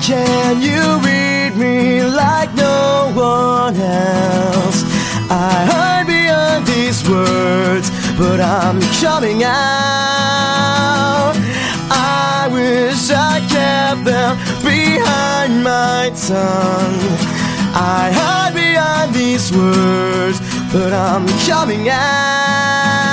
Can you read me like no one else? I hide behind these words, but I'm coming out. I wish I kept them behind my tongue. I hide behind these words, but I'm coming out.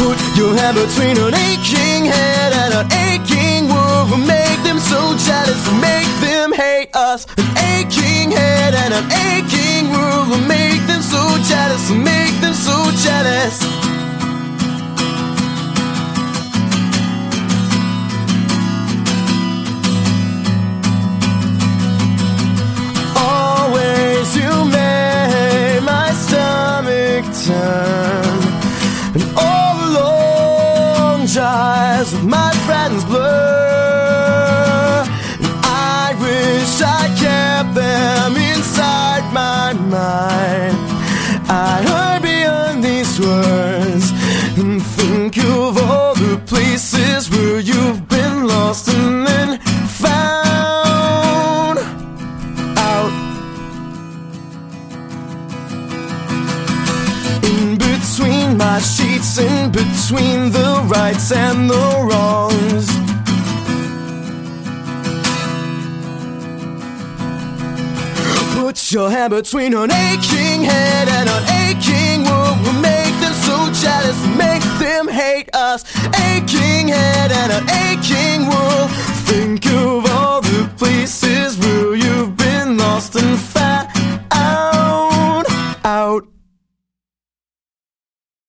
Put your hand between an aching head and an aching world will make them so jealous, will make them hate us. An aching head and an aching world will make them so jealous, will make them so jealous. Always you make my stomach turn And drives of my friends blur. And I wish I kept them inside my mind. I hide behind these words And think of all the places where you've been lost my sheets, in between the rights and the wrongs. Put your hand between an aching head and an aching world